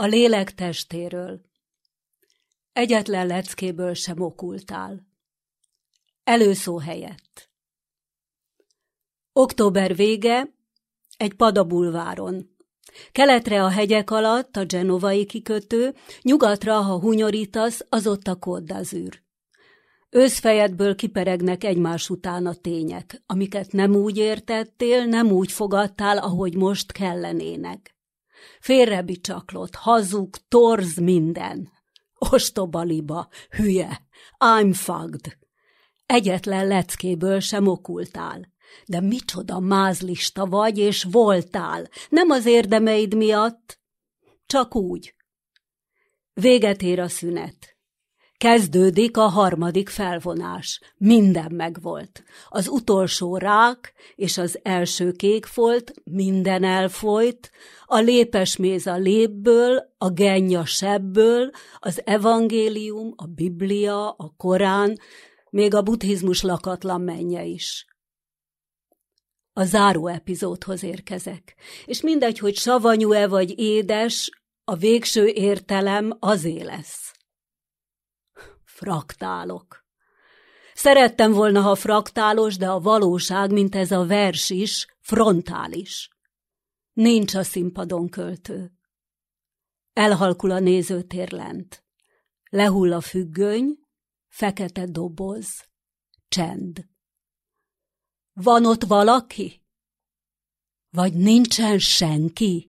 A lélek testéről. Egyetlen leckéből sem okultál. Előszó helyett. Október vége, egy padabulváron. Keletre a hegyek alatt a genovai kikötő, nyugatra, ha hunyorítasz, az ott a koddazűr. Őszfejedből kiperegnek egymás után a tények, amiket nem úgy értettél, nem úgy fogadtál, ahogy most kellenének. Félrebicsaklott, hazug, torz minden. Ostoba liba, hülye, I'm fucked. Egyetlen leckéből sem okultál. De micsoda mázlista vagy, és voltál, nem az érdemeid miatt, csak úgy. Véget ér a szünet. Kezdődik a harmadik felvonás. Minden megvolt. Az utolsó rák és az első kékfolt, minden elfolyt, a lépesméz a lépből, a gennya sebből, az evangélium, a biblia, a korán, még a buddhizmus lakatlan menje is. A záró epizódhoz érkezek, és mindegy, hogy savanyú-e vagy édes, a végső értelem azé lesz. Fraktálok. Szerettem volna, ha fraktálos, de a valóság, mint ez a vers is, frontális. Nincs a színpadon költő. Elhalkul a nézőtér lent. Lehull a függöny, fekete doboz, csend. Van ott valaki? Vagy nincsen senki?